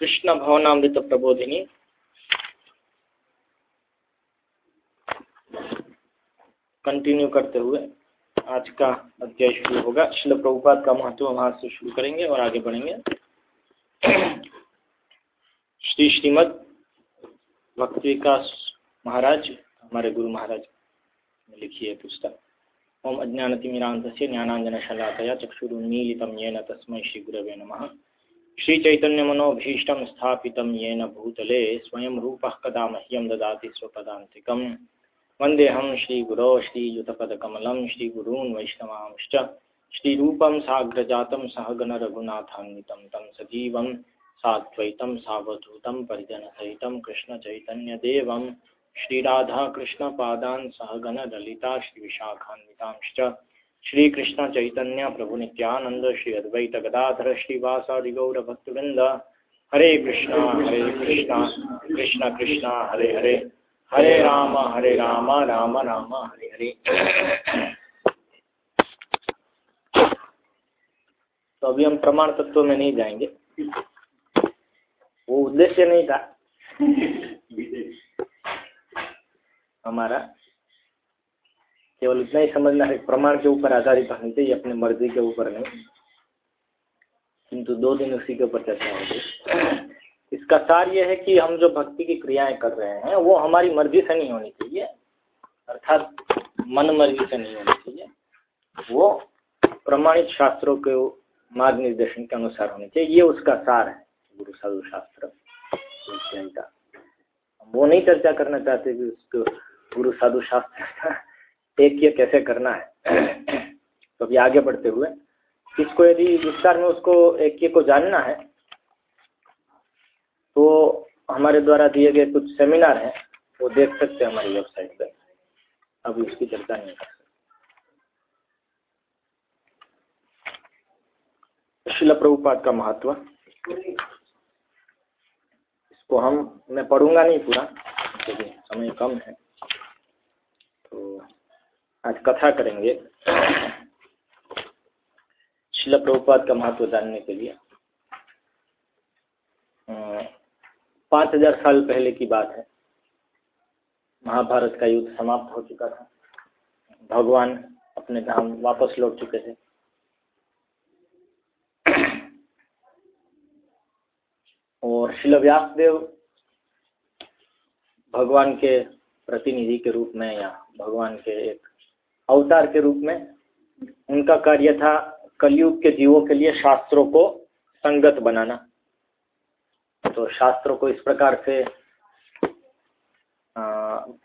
Krishna भवनामृत Prabodhini. Continue करते हुए आज का अध्याय शुरू होगा। शिल प्रभुपाद का महत्व वहाँ से शुरू करेंगे और आगे बढ़ेंगे। श्री श्रीमद भक्ति विकास महाराज, हमारे गुरु महाराज ने लिखी है पुस्तक। ओम अज्ञानतिमिरांत से ज्ञानांजन शलाकया चक्षुरुन्मीलितं येन तस्मै श्रीगुरवे नमः। श्रीचैतन्यमनोभीष्टं स्थापितं येन भूतले स्वयं रूपः कदा मह्यं ददाति स्वपदान्तिकम् वन्देऽहं श्रीगुरो श्रीयुतपदकमलं श्रीगुरून् वैष्णवांश्च। श्रीरूपं साग्रजातं सहगणरघुनाथान्वितं तं सजीवं, साद्वैतं सावधूतं परिजनसहितं कृष्णचैतन्यदेवं। श्रीराधाकृष्णपादान् सहगणललिता श्रीविशाखान्वितांश्च। श्रीकृष्णचैतन्य प्रभुनित्यानन्द श्री अद्वैत गदाधर श्रीवासादि गौर श्रीवासादिगौरभक्तवृन्द। हरे कृष्णा हरे कृष्णा कृष्ण कृष्णा हरे हरे। हरे राम हरे राम राम राम हरे हरे। तो अभी हम प्रमाण तत्व में नहीं जाएँगे। वो उद्देश्य नहीं था। हमारा केवल इतना ही समझना है प्रमाण के ऊपर आधारित होनी चाहिए अपने मर्ज़ी के ऊपर नहीं। किंतु दो दिन उसी के ऊपर चर्चा होगी। इसका सार ये है कि हम जो भक्ति की क्रियाएँ कर रहे हैं, वो हमारी मर्ज़ी से नहीं होनी चाहिए, अर्थात मन मर्ज़ी से नहीं होनी चाहिए, वो प्रमाणित शास्त्रों के मार्ग निर्देशन के अनुसार होनी चाहिए। ये उसका सार है, गुरु साधु शास्त्र का वो नहीं चर्चा करना चाहते कि उसको गुरु साधु शास्त्र एक ये कैसे करना है। तो अभी आगे बढ़ते हुए, इसको यदि विस्तार में उसको एक को जानना है तो हमारे द्वारा दिए गए कुछ सेमिनार हैं, वो देख सकते हैं हमारी वेबसाइट पर। अभी उसकी चर्चा नहीं कर सकते। शिला प्रभुपाद का महत्व। इसको हम, मैं पढ़ूँगा नहीं पूरा, क्योंकि समय कम है। तो आज कथा करेंगे। शिला प्रभुपाद का महत्व जानने के लिए। पाँच हज़ार साल पहले की बात है। महाभारत का युद्ध समाप्त हो चुका था। भगवान अपने धाम वापस लौट चुके थे। और शिल व्यासदेव भगवान के प्रतिनिधि के रूप में या भगवान के एक अवतार के रूप में। उनका कार्य था कलयुग के जीवों के लिए शास्त्रों को संगत बनाना। तो शास्त्रों को इस प्रकार से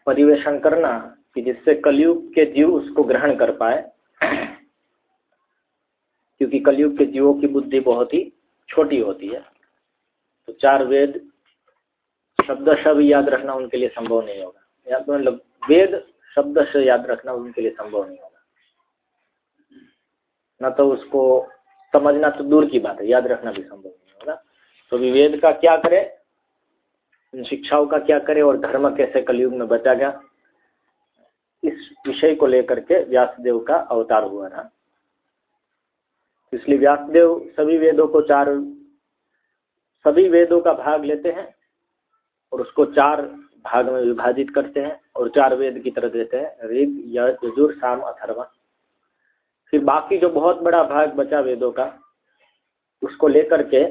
परिवेशन करना कि जिससे कलयुग के जीव उसको ग्रहण कर पाए। क्योंकि कलयुग के जीवों की बुद्धि बहुत ही छोटी होती है। तो चार वेद, शब्द शब्द याद रखना उनके लिए संभव नहीं होगा। या मतलब वेद शब्द से याद रखना उनके लिए संभव नहीं होगा। न तो उसको समझना तो दूर की बात है, याद रखना भी संभव नहीं होगा। तो विवेद का क्या करे? इन शिक्षाओं का क्या करे और धर्म कैसे कलयुग में बचा गया? इस विषय को लेकर के व्यासदेव का अवतार हुआ था इसलिए व्यासदेव सभी वेदों को चार, सभी वेदों का भाग लेते हैं और उसको चार भाग में विभाजित करते हैं और चार वेद की तरह देते हैं, ऋग यजुर, साम, अथर्वा। फिर बाकी जो बहुत बड़ा भाग बचा वेदों का, उसको लेकर के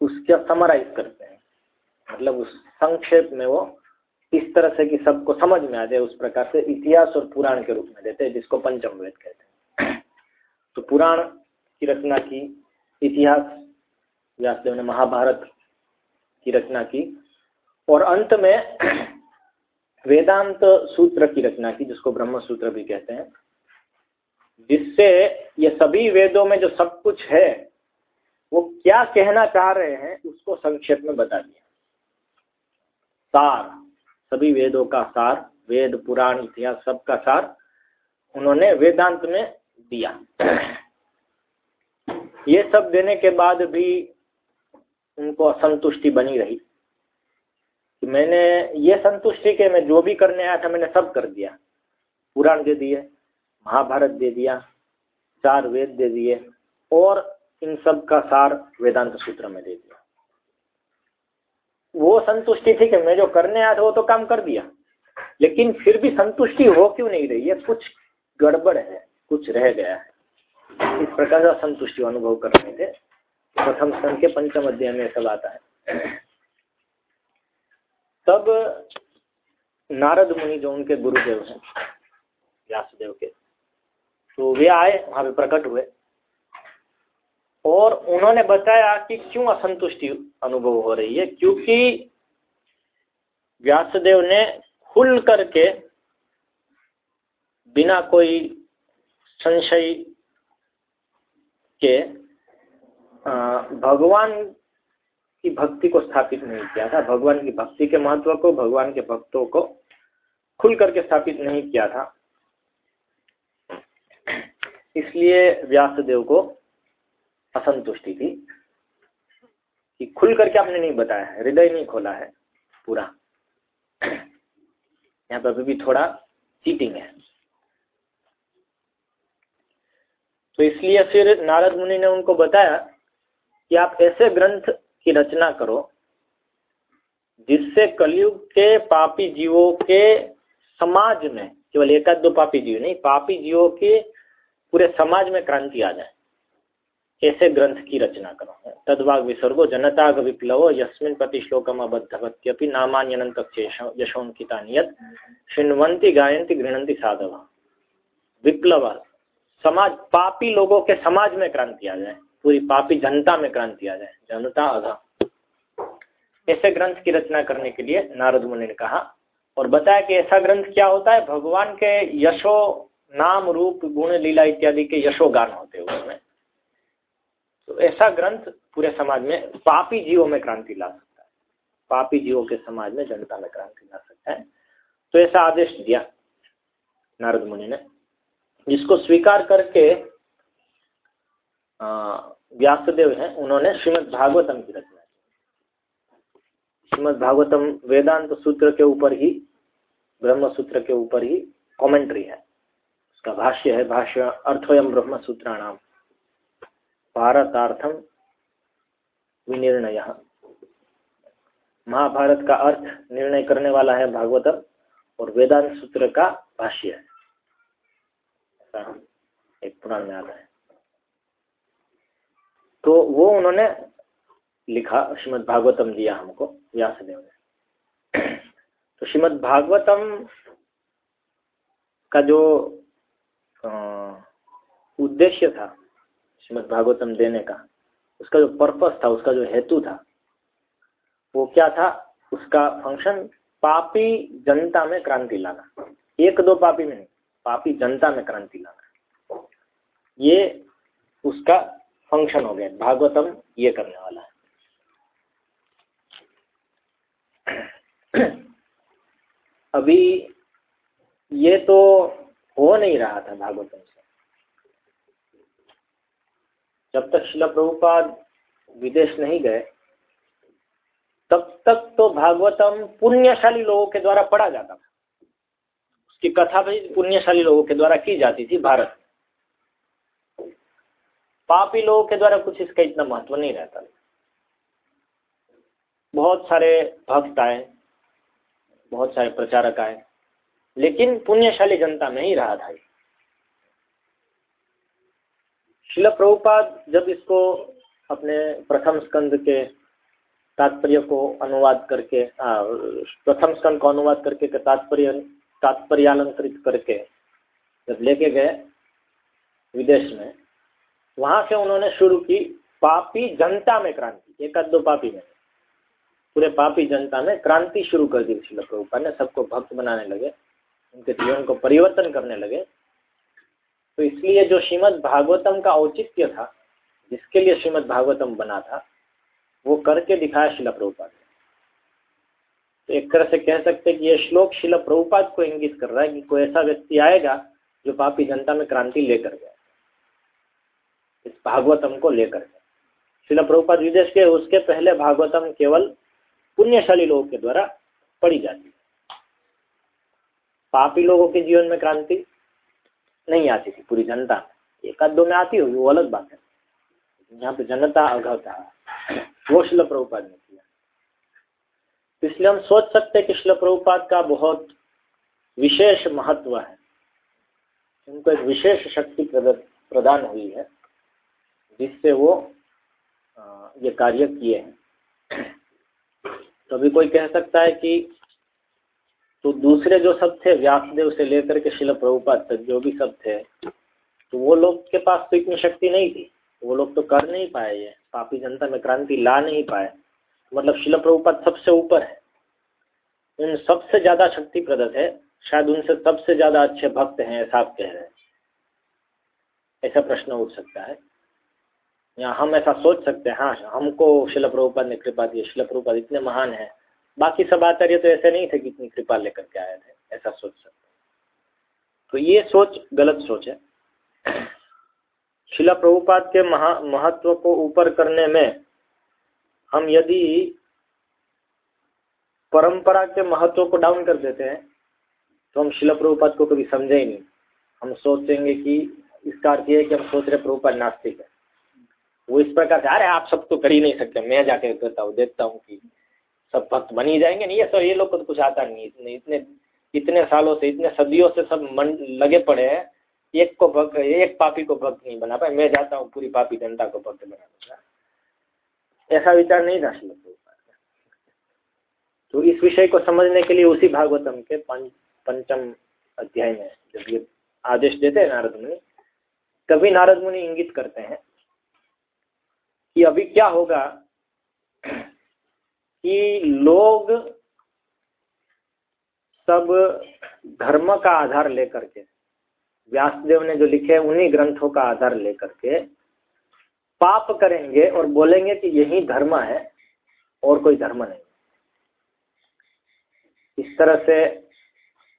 उसका समराइज करते हैं। मतलब उस संक्षेप में वो इस तरह से कि सबको समझ में आ जाए, उस प्रकार से इतिहास और पुराण के रूप में देते हैं, जिसको पंचम वेद कहते हैं। तो पुराण की रचना की, इतिहास व्यासदेव ने महाभारत की रचना की और अंत में वेदांत सूत्र की रचना की, जिसको ब्रह्म सूत्र भी कहते हैं, जिससे ये सभी वेदों में जो सब कुछ है, वो क्या कहना चाह रहे हैं, उसको संक्षेप में बता दिया। सार, सभी वेदों का सार, वेद, पुराण, इतिहास, सबका सार उन्होंने वेदांत में दिया। ये सब देने के बाद भी उनको असंतुष्टि बनी रही। मैंने ये संतुष्टि के मैं जो भी करने आया था, मैंने सब कर दिया। पुराण दे दिए, महाभारत दे दिया, चार वेद दे दिए, और इन सब का सार वेदांत सूत्र में दे दिया। वो संतुष्टि थी कि मैं जो करने आया था, वो तो काम कर दिया। लेकिन फिर भी संतुष्टि हो क्यों नहीं रही? है कुछ गड़बड़ है, कुछ रह गया है। इस प्रकार का संतुष्टि अनुभव कर रहे थे। प्रथम स्तन के पंचम अध्याय में सब आता है। तब नारद मुनि जो उनके गुरुदेव हैं व्यासदेव के तो वे आए, वहाँ पे प्रकट हुए। और उन्होंने बताया कि क्यों असंतुष्टि अनुभव हो रही है, क्योंकि व्यासदेव ने खुल करके बिना कोई संशय के भगवान की भक्ति को स्थापित नहीं किया था। भगवान की भक्ति के महत्व को, भगवान के भक्तों को खुल करके स्थापित नहीं किया था। इसलिए व्यासदेव को असंतुष्टि थी कि खुल करके आपने नहीं बताया है, हृदय नहीं खोला है पूरा। यहाँ पर अभी भी थोड़ा चीटिंग है। तो इसलिए फिर नारद मुनि ने उनको बताया कि आप ऐसे ग्रंथ की रचना करो, जिससे कलयुग के पापी जीवों के समाज में, केवल एक दो पापी जीव नहीं, पापी जीवों के पूरे समाज में क्रांति आ जाए। ऐसे ग्रंथ की रचना करो। तदवाग विसर्गो, जनताग विप्लव, यस्मिन प्रति श्लोकम अबद्धवत्यपि नामान्यनंत यशोंकिता नियत। शिण्वंती गायंती गृहंती साधव। विप्लव। समाज, पापी लोगों के समाज में क्रांति आ जाए। पूरी पापी जनता में क्रांति आ जाए, जनता अधा ऐसे ग्रंथ की रचना करने के लिए नारद मुनि ने कहा और बताया कि ऐसा ग्रंथ क्या होता है? भगवान के यशो नाम रूप, गुण, लीला इत्यादि के यशो यशोगान होते हैं उसमें। तो ऐसा ग्रंथ पूरे समाज में पापी जीवों में क्रांति ला सकता है। पापी जीवों के समाज में जनता में क्रांति ला सकता है। तो ऐसा आदेश दिया नारद मुनि ने, जिसको स्वीकार करके व्यासदेव हैं, उन्होंने श्रीमद् भागवतम की रचना की। श्रीमद् भागवतम वेदांत सूत्र के ऊपर ही ब्रह्म सूत्र के ऊपर ही कमेंट्री है। उसका भाष्य है, भाष्य अर्थोयम ब्रह्म सूत्राणाम भारतार्थम विनिर्णय। महाभारत का अर्थ निर्णय करने वाला है भागवतम और वेदांत सूत्र का भाष्य है। एक पुराण में आता है। तो वो उन्होंने लिखा श्रीमद भागवतम दिया हमको, व्यासदेव ने। तो श्रीमद भागवतम का जो उद्देश्य था श्रीमद भागवतम देने का, उसका जो पर्पस था, उसका जो हेतु था, वो क्या था? उसका फ़ंक्शन पापी जनता में क्रांति लाना। एक दो पापी में नहीं, पापी जनता में क्रांति लाना। ये उसका फ़ंक्शन हो गया, भागवतम ये करने वाला है। अभी ये तो हो नहीं रहा था भागवतम से। जब तक शिला प्रभुपाद विदेश नहीं गए, तब तक तो भागवतम पुण्यशाली लोगों के द्वारा पढ़ा जाता था। उसकी कथा भी पुण्यशाली लोगों के द्वारा की जाती थी, भारत पापी लोगों के द्वारा कुछ इसका इतना महत्व नहीं रहता। बहुत सारे भक्त आए, बहुत सारे प्रचारक आए, लेकिन पुण्यशाली जनता में ही रहा था शिल प्रभुपाद जब इसको अपने प्रथम स्कंद के तात्पर्य को अनुवाद करके प्रथम स्कंद को अनुवाद करके तात्पर्य, तात्पर्यालंकृत करके जब लेके गए विदेश में वहाँ से उन्होंने शुरू की पापी जनता में क्रांति, एक दो पापी में। पूरे पापी जनता में क्रांति शुरू कर दी शिल प्रभुपा ने सबको भक्त बनाने लगे, उनके जीवन को परिवर्तन करने लगे। तो इसलिए जो श्रीमद् भागवतम का औचित्य था, जिसके लिए श्रीमद भागवतम बना था, वो करके दिखाया शिला प्रभुपाद ने। तो एक तरह से कह सकते हैं कि ये श्लोक शिला प्रभुपाद को इंगित कर रहा है कि कोई ऐसा व्यक्ति आएगा जो पापी जनता में क्रांति लेकर गया। इस भागवतम को लेकर के। शिला प्रभुपाद विदेश के, उसके पहले भागवतम केवल पुण्यशाली लोगों के द्वारा पढ़ी जाती है। पापी लोगों के जीवन में क्रांति नहीं आती थी पूरी जनता में। एक दो में आती होगी, वो अलग बात है। यहाँ पे जनता था वो शिल प्रभुपाद ने किया। इसलिए हम सोच सकते हैं कि शिल प्रभुपाद का बहुत विशेष महत्व है। उनको एक विशेष शक्ति प्रदान हुई है। जिससे वो ये कार्य किए हैं। तो कोई कह सकता है कि तो दूसरे जो सब थे, व्यासदेव से लेकर के शिल प्रभुपाद तक जो भी सब थे तो वो लोग के पास तो इतनी शक्ति नहीं थी। वो लोग तो कर नहीं पाए ये। पापी जनता में क्रांति ला नहीं पाए। मतलब शिल प्रभुपाद सबसे ऊपर है। उन सबसे ज़्यादा शक्ति प्रदत्त है। शायद उनसे सबसे ज़्यादा अच्छे भक्त हैं, ऐसा आप कह रहे हैं। ऐसा प्रश्न उठ सकता है। या हम ऐसा सोच सकते हैं हाँ हमको शिल प्रभुपाद ने कृपा दी, शिल प्रभुपाद इतने महान है। बाकी सब आचार्य तो ऐसे नहीं थे कि इतनी कृपा लेकर के आए थे, ऐसा सोच सकते तो ये सोच गलत सोच है। शिला प्रभुपाद के महा, महत्व को ऊपर करने में हम यदि परंपरा के महत्व को डाउन कर देते हैं तो हम शिला प्रभुपाद को कभी समझे ही नहीं। हम सोचेंगे कि इसका अर्थ ये है कि हम सोच रहे प्रभुपाद नास्तिक है। वो इस प्रकार से, अरे, आप सब तो कर ही नहीं सकते, मैं जाके करता हूँ, देखता हूँ कि सब भक्त बन ही जाएँगे। नहीं ये सर ये लोग को तो कुछ आता नहीं इतने इतने इतने सालों से, इतने सदियों से सब मन लगे पड़े हैं। एक को भक्त, एक पापी को भक्त नहीं बना पाए। मैं जाता हूँ, पूरी पापी जनता को भक्त बना दूँगा। ऐसा विचार नहीं था श्लोक तो इस विषय को समझने के लिए उसी भागवतम के पंच पंचम अध्याय में जब ये आदेश देते हैं नारद मुनि, तभी नारद मुनि इंगित करते हैं कि अभी क्या होगा कि लोग सब धर्म का आधार लेकर के, व्यासदेव ने जो लिखे उन्हीं ग्रंथों का आधार लेकर के पाप करेंगे और बोलेंगे कि यही धर्म है और कोई धर्म नहीं। इस तरह से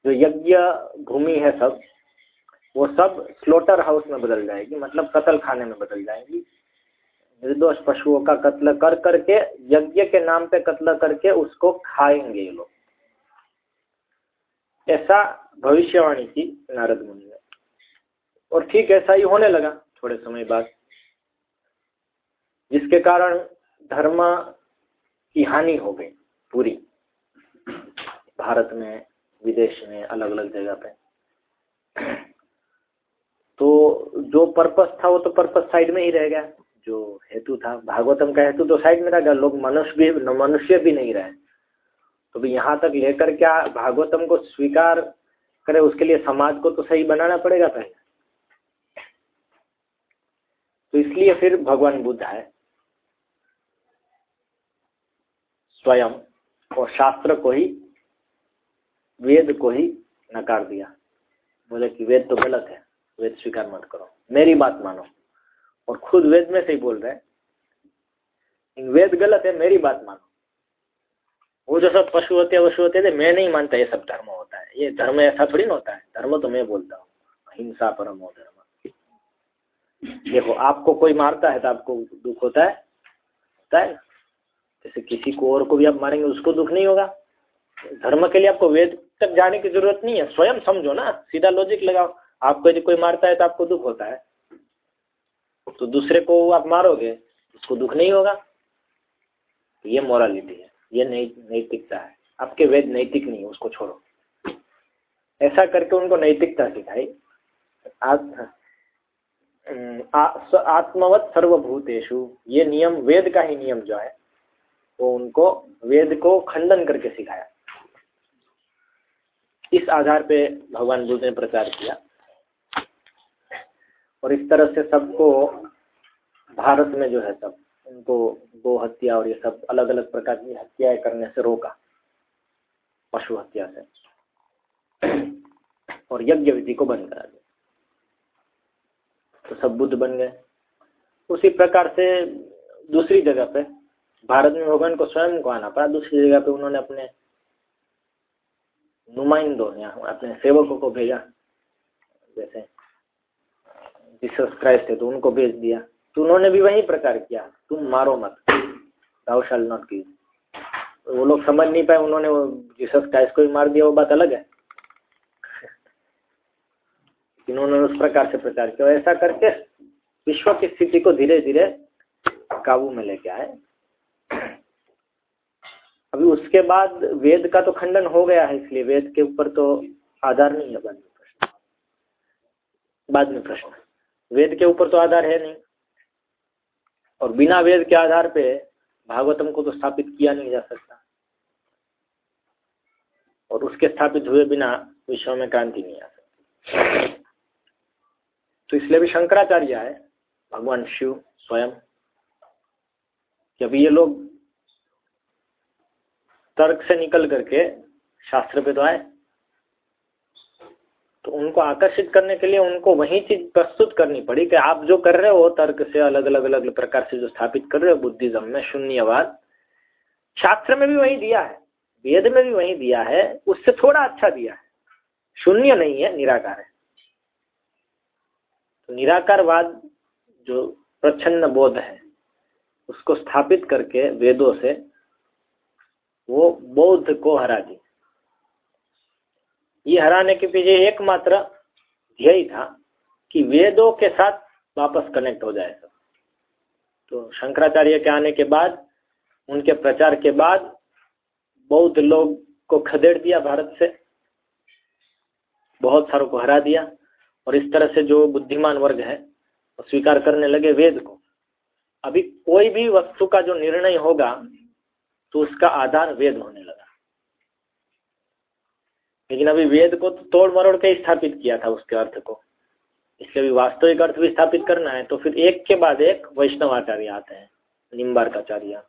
जो यज्ञ भूमि है सब, वो सब स्लोटर हाउस में बदल जाएगी मतलब कत्ल खाने में बदल जाएगी। निर्दोष पशुओं का कत्ल कर करके, यज्ञ के नाम पे कत्ल करके उसको खाएँगे ये लोग। ऐसा भविष्यवाणी की नारद मुनि ने। और ठीक ऐसा ही होने लगा थोड़े समय बाद। जिसके कारण धर्म की हानि हो गई पूरी। भारत में, विदेश में अलग अलग जगह पे। तो जो पर्पस था वो तो पर्पस साइड में ही रह गया। जो हेतु था, भागवतम का हेतु तो साइड में रह गया लोग मनुष्य भी मनुष्य भी नहीं रहे? तो भी यहाँ तक लेकर क्या भागवतम को स्वीकार करे, उसके लिए समाज को तो सही बनाना पड़ेगा पहले। तो इसलिए फिर भगवान बुद्ध है, स्वयं, और शास्त्र को ही, वेद को ही नकार दिया। बोले कि वेद तो गलत है, वेद स्वीकार मत करो। मेरी बात मानो। और खुद वेद में से ही बोल रहे हैं वेद गलत है, मेरी बात मानो। वो जो सब पशु होते वशु होते थे मैं नहीं मानता, ये सब धर्म होता है। ये धर्म ऐसा थोड़ी ना होता है। धर्म तो मैं बोलता हूँ। अहिंसा परम हो धर्म। देखो, आपको कोई मारता है तो आपको दुख होता है? होता है जैसे किसी को और को भी आप मारेंगे, उसको दुख नहीं होगा। धर्म के लिए आपको वेद तक जाने की ज़रूरत नहीं है। स्वयं समझो ना, सीधा लॉजिक लगाओ। आपको यदि कोई मारता है तो आपको दुख होता है। तो दूसरे को आप मारोगे, उसको दुख नहीं होगा? तो ये मोरालिटी है, ये नैतिकता है। आपके वेद नैतिक नहीं है, उसको छोड़ो। ऐसा करके उनको नैतिकता सिखाई। आत्मवत सर्वभूतेशु ये नियम वेद का ही नियम जो है, वो उनको वेद को खंडन करके सिखाया। इस आधार पे भगवान बुद्ध ने प्रचार किया। और इस तरह से सबको भारत में जो है सब, उनको गो हत्या और ये सब अलग अलग प्रकार की हत्याएँ करने से रोका, पशु हत्या से, और यज्ञ विधि को बंद करा दिया। तो सब बुद्ध बन गए। उसी प्रकार से दूसरी जगह पे, भारत में भगवान को स्वयं को आना पड़ा। दूसरी जगह पे उन्होंने अपने नुमाइंदों, या अपने सेवकों को भेजा, जैसे जीसस क्राइस्ट है तो उनको भेज दिया। तो उन्होंने भी वही प्रकार किया। तुम मारो मत। दाउ शाल नॉट की वो लोग समझ नहीं पाए, उन्होंने जीसस क्राइस्ट को भी मार दिया, वो बात अलग है। इन्होंने उस प्रकार से प्रचार किया। ऐसा करके विश्व की स्थिति को धीरे धीरे काबू में लेके आए। अभी उसके बाद वेद का तो खंडन हो गया है, इसलिए वेद के ऊपर तो आधार नहीं है बाद में प्रश्न। बाद में प्रश्न। वेद के ऊपर तो आधार है नहीं। और बिना वेद के आधार पे भागवतम को तो स्थापित किया नहीं जा सकता। और उसके स्थापित हुए बिना विश्व में क्रांति नहीं आ सकती। तो इसलिए भी शंकराचार्य है भगवान शिव स्वयं अभी ये लोग तर्क से निकल करके शास्त्र पे तो आए। तो उनको आकर्षित करने के लिए उनको वही चीज़ प्रस्तुत करनी पड़ी कि आप जो कर रहे हो तर्क से अलग अलग अलग प्रकार से जो स्थापित कर रहे हो, बुद्धिज्म में शून्यवाद। शास्त्र में भी वही दिया है, वेद में भी वही दिया है, उससे थोड़ा अच्छा दिया है। शून्य नहीं है, निराकार है। तो निराकारवाद जो प्रच्छन्न बोध है, उसको स्थापित करके वेदों से वो बौद्ध को हरा दी ये हराने के पीछे एकमात्र ध्येय था कि वेदों के साथ वापस कनेक्ट हो जाए सब। तो शंकराचार्य के आने के बाद, उनके प्रचार के बाद, बौद्ध लोग को खदेड़ दिया भारत से, बहुत सारों को हरा दिया, और इस तरह से जो बुद्धिमान वर्ग है, वो स्वीकार करने लगे वेद को। अभी कोई भी वस्तु का जो निर्णय होगा तो उसका आधार वेद होने लगा। लेकिन अभी वेद को तो तोड़ मरोड़ के स्थापित किया था उसके अर्थ को। इसलिए अभी वास्तविक अर्थ भी स्थापित करना है तो फिर एक के बाद एक वैष्णवाचार्य आते हैं, निम्बार्काचार्य।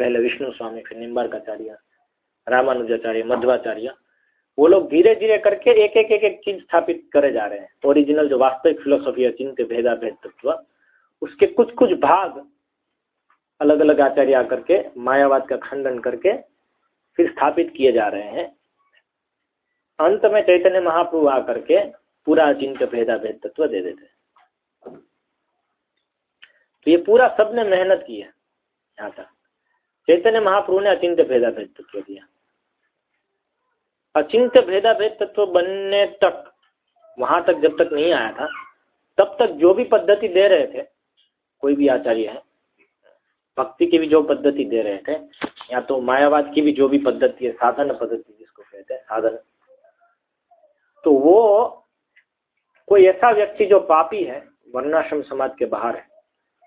पहले विष्णु स्वामी, फिर निम्बार्काचार्य, रामानुजाचार्य, मध्वाचार्य। वो लोग धीरे धीरे करके एक एक एक एक चीज़ स्थापित करे जा रहे हैं। ओरिजिनल जो वास्तविक फिलोसॉफी है चिंत भेदा भेद तत्व उसके कुछ कुछ भाग अलग अलग आचार्य आकर के, मायावाद का खंडन करके फिर स्थापित किए जा रहे हैं। अंत में चैतन्य महाप्रभु आकर के पूरा चिंत भेदा भेद तत्व दे देते तो ये पूरा सबने मेहनत की है, यहाँ तक। चैतन्य महाप्रभु ने अचिंत्य भेदा भेद तत्व दिया। अचिंत्य भेदा भेद तत्व बनने तक, वहाँ तक जब तक नहीं आया था, तब तक जो भी पद्धति दे रहे थे, कोई भी आचार्य है, भक्ति की भी जो पद्धति दे रहे थे, या तो मायावाद की भी जो भी पद्धति है, साधन पद्धति जिसको कहते हैं, साधन तो वो कोई ऐसा व्यक्ति जो पापी है, वर्णाश्रम समाज के बाहर है,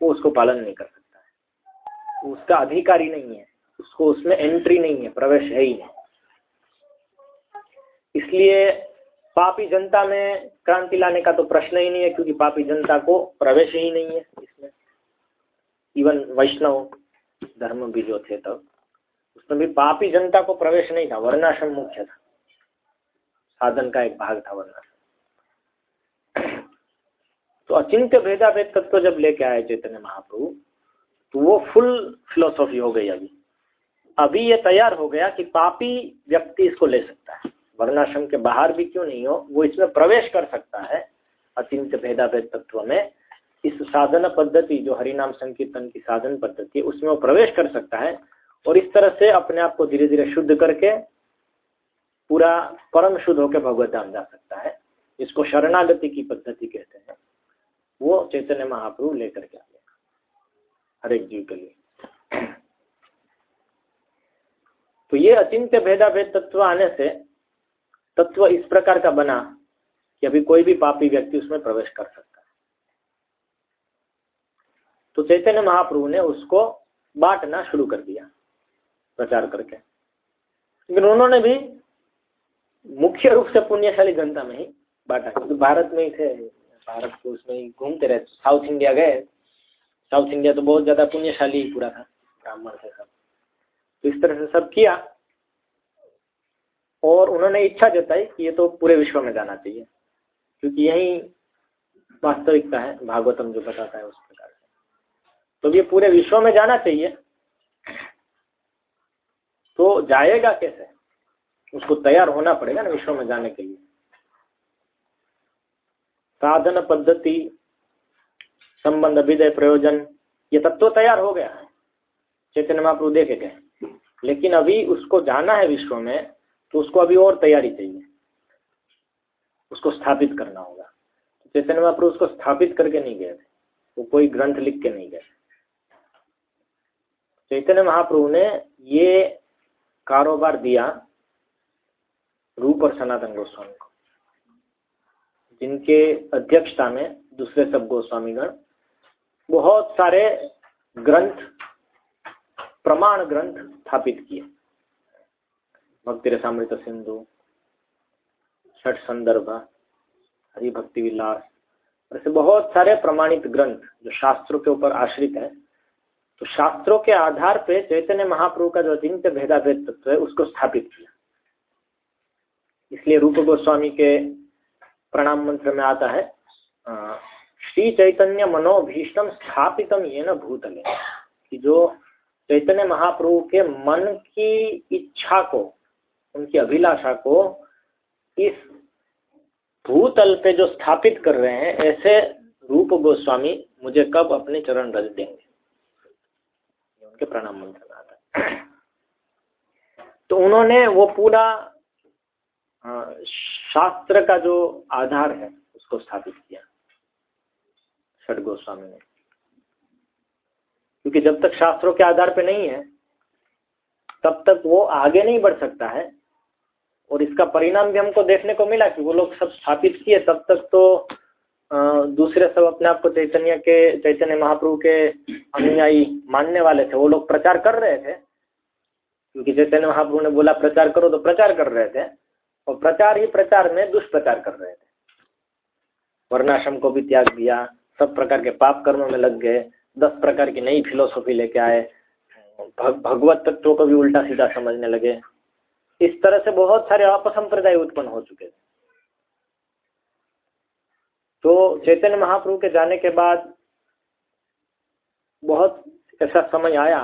वो उसको पालन नहीं कर सकता है। उसका अधिकारी नहीं है, उसको उसमें एंट्री नहीं है, प्रवेश है ही नहीं। इसलिए पापी जनता में क्रांति लाने का तो प्रश्न ही नहीं है, क्योंकि पापी जनता को प्रवेश ही नहीं है इसमें। इवन वैष्णव धर्म भी जो थे तब, उसमें भी पापी जनता को प्रवेश नहीं था, वर्णाश्रम मुख्य था। साधन का एक भाग था वरना तो अचिंत्य भेदा भेद तत्व जब लेके आए चैतन्य महाप्रभु तो वो फुल फिलोसॉफी हो गई अभी। अभी ये तैयार हो गया कि पापी व्यक्ति इसको ले सकता है। वर्णाश्रम के बाहर भी क्यों नहीं हो, वो इसमें प्रवेश कर सकता है अचिंत्य भेदा भेद तत्व में। इस साधन पद्धति, जो हरिनाम संकीर्तन की साधन पद्धति, उसमें वो प्रवेश कर सकता है और इस तरह से अपने आप को धीरे धीरे शुद्ध करके पूरा परम शुद्ध होकर भगवत धाम जा सकता है। इसको शरणागति की पद्धति कहते हैं। वो चैतन्य महाप्रभु लेकर के आए हर एक जीव के लिए। तो ये अचिंत्य भेदा भेद तत्व आने से तत्व इस प्रकार का बना कि अभी कोई भी पापी व्यक्ति उसमें प्रवेश कर सकता है। तो चैतन्य महाप्रभु ने उसको बांटना शुरू कर दिया। प्रचार करके। लेकिन उन्होंने भी मुख्य रूप से पुण्यशाली जनता में ही बांटा क्योंकि भारत में ही थे भारत को उसमें ही घूमते रहे। साउथ इंडिया गए साउथ इंडिया तो बहुत ज़्यादा पुण्यशाली ही पूरा था, ब्राह्मण थे सब। तो इस तरह से सब किया। और उन्होंने इच्छा जताई कि ये तो पूरे विश्व में जाना चाहिए। क्योंकि यही वास्तविकता है, भागवतम जो बताता है उस प्रकार से। तो ये पूरे विश्व में जाना चाहिए। तो जाएगा कैसे? उसको तैयार होना पड़ेगा ना विश्व में जाने के लिए। साधन, पद्धति, संबंध विदय प्रयोजन, ये तत्व तो तैयार हो गया। है चैतन्य महाप्रभु देखे गए। लेकिन अभी उसको जाना है विश्व में तो उसको अभी और तैयारी चाहिए। उसको स्थापित करना होगा। चैतन्य महाप्रभु उसको स्थापित करके नहीं गए थे। वो कोई ग्रंथ लिख के नहीं गए। चैतन्य महाप्रभु ने ये कारोबार दिया रूप और सनातन गोस्वामी को। जिनके अध्यक्षता में दूसरे सब गोस्वामीगण, बहुत सारे ग्रंथ, प्रमाण ग्रंथ स्थापित किए। भक्ति रसामृत सिंधु छठ संदर्भ, हरिभक्ति विलास, ऐसे बहुत सारे प्रमाणित ग्रंथ जो शास्त्रों के ऊपर आश्रित है। तो शास्त्रों के आधार पे चैतन्य महाप्रभु का जो अचिंत्य भेदाभेद तत्व है, उसको स्थापित किया। इसलिए रूप गोस्वामी के प्रणाम मंत्र में आता है श्री चैतन्य मनोभीष्टम स्थापितम ये न भूतले। कि जो चैतन्य महाप्रभु के मन की इच्छा को, उनकी अभिलाषा को इस भूतल पे जो स्थापित कर रहे हैं, ऐसे रूप गोस्वामी मुझे कब अपने चरण रज देंगे? उनके प्रणाम मंत्र में आता है। तो उन्होंने वो पूरा शास्त्र का जो आधार है, उसको स्थापित किया। छठ गोस्वामी ने। क्योंकि जब तक शास्त्रों के आधार पे नहीं है, तब तक वो आगे नहीं बढ़ सकता है। और इसका परिणाम भी हमको देखने को मिला कि वो लोग सब स्थापित किए, तब तक तो दूसरे सब अपने आप को चैतन्य के, चैतन्य महाप्रभु के अनुयायी मानने वाले थे। वो लोग प्रचार कर रहे थे। क्योंकि चैतन्य महाप्रभु ने बोला, प्रचार करो तो प्रचार कर रहे थे। और प्रचार ही प्रचार में दुष्प्रचार कर रहे थे। वर्णाश्रम को भी त्याग दिया, सब प्रकार के पाप कर्म में लग गए, दस प्रकार की नई फिलोसॉफी लेके आए भगवत तत्वों को भी उल्टा सीधा समझने लगे। इस तरह से बहुत सारे अपसंप्रदाय उत्पन्न हो चुके थे। तो चैतन्य महाप्रभु के जाने के बाद बहुत ऐसा समय आया,